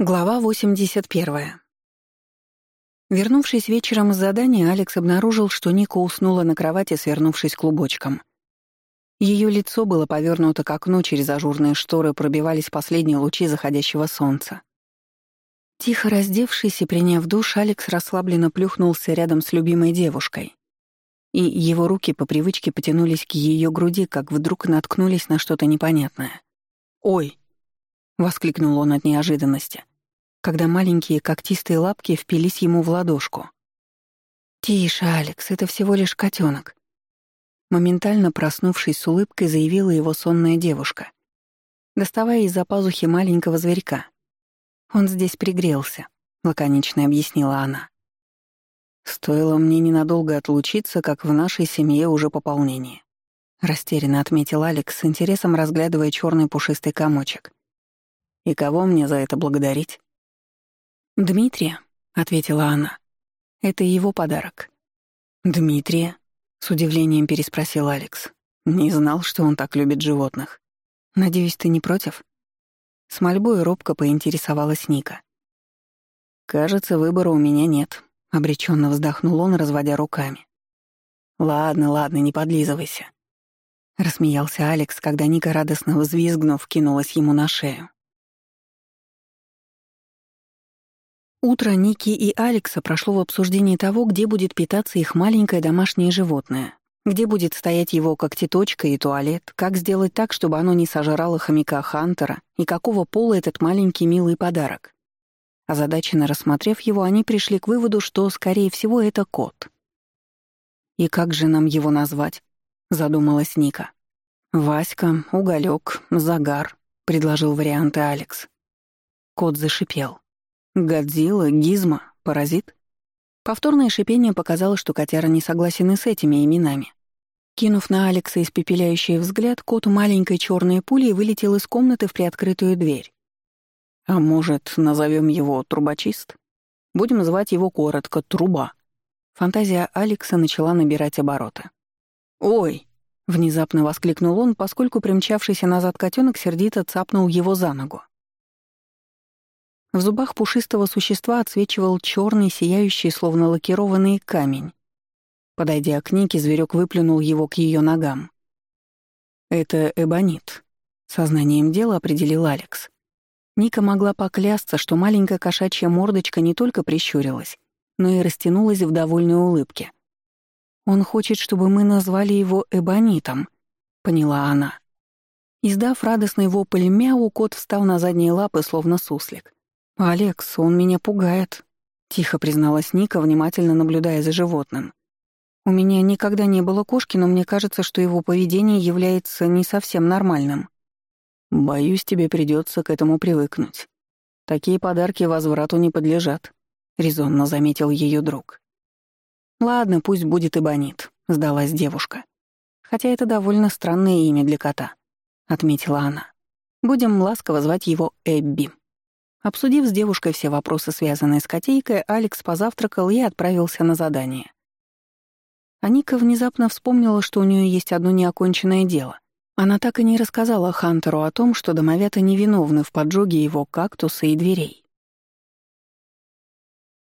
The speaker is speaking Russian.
Глава 81. Вернувшись вечером с задания, Алекс обнаружил, что Ника уснула на кровати, свернувшись клубочком. Ее лицо было повернуто к окну, через ажурные шторы пробивались последние лучи заходящего солнца. Тихо раздевшись и приняв душ, Алекс расслабленно плюхнулся рядом с любимой девушкой. И его руки по привычке потянулись к ее груди, как вдруг наткнулись на что-то непонятное. «Ой!» — воскликнул он от неожиданности когда маленькие когтистые лапки впились ему в ладошку. «Тише, Алекс, это всего лишь котенок. Моментально проснувшись с улыбкой, заявила его сонная девушка, доставая из-за пазухи маленького зверька. «Он здесь пригрелся», — лаконично объяснила она. «Стоило мне ненадолго отлучиться, как в нашей семье уже пополнение», — растерянно отметил Алекс с интересом разглядывая черный пушистый комочек. «И кого мне за это благодарить?» «Дмитрия», — ответила она. «Это его подарок». «Дмитрия?» — с удивлением переспросил Алекс. «Не знал, что он так любит животных. Надеюсь, ты не против?» С мольбой робко поинтересовалась Ника. «Кажется, выбора у меня нет», — обреченно вздохнул он, разводя руками. «Ладно, ладно, не подлизывайся», — рассмеялся Алекс, когда Ника, радостно взвизгнув, кинулась ему на шею. Утро Ники и Алекса прошло в обсуждении того, где будет питаться их маленькое домашнее животное, где будет стоять его когтеточка и туалет, как сделать так, чтобы оно не сожрало хомяка Хантера и какого пола этот маленький милый подарок. Озадаченно рассмотрев его, они пришли к выводу, что, скорее всего, это кот. «И как же нам его назвать?» — задумалась Ника. «Васька, уголек, загар», — предложил варианты Алекс. Кот зашипел. Годзилла, Гизма, Паразит? Повторное шипение показало, что котяра не согласен и с этими именами. Кинув на Алекса испепеляющий взгляд, кот маленькой черной пулей вылетел из комнаты в приоткрытую дверь. «А может, назовем его трубочист? Будем звать его коротко «труба». Фантазия Алекса начала набирать обороты. «Ой!» — внезапно воскликнул он, поскольку примчавшийся назад котенок сердито цапнул его за ногу. В зубах пушистого существа отсвечивал черный, сияющий, словно лакированный камень. Подойдя к Нике, зверек выплюнул его к ее ногам. «Это эбонит», — сознанием дела определил Алекс. Ника могла поклясться, что маленькая кошачья мордочка не только прищурилась, но и растянулась в довольной улыбке. «Он хочет, чтобы мы назвали его Эбонитом», — поняла она. Издав радостный вопль мяу, кот встал на задние лапы, словно суслик. «Алекс, он меня пугает», — тихо призналась Ника, внимательно наблюдая за животным. «У меня никогда не было кошки, но мне кажется, что его поведение является не совсем нормальным». «Боюсь, тебе придется к этому привыкнуть. Такие подарки возврату не подлежат», — резонно заметил ее друг. «Ладно, пусть будет и Бонит», — сдалась девушка. «Хотя это довольно странное имя для кота», — отметила она. «Будем ласково звать его Эбби». Обсудив с девушкой все вопросы, связанные с котейкой, Алекс позавтракал и отправился на задание. Аника внезапно вспомнила, что у нее есть одно неоконченное дело. Она так и не рассказала Хантеру о том, что домовята невиновны в поджоге его кактуса и дверей.